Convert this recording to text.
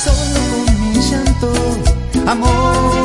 solo con mi llanto, amor.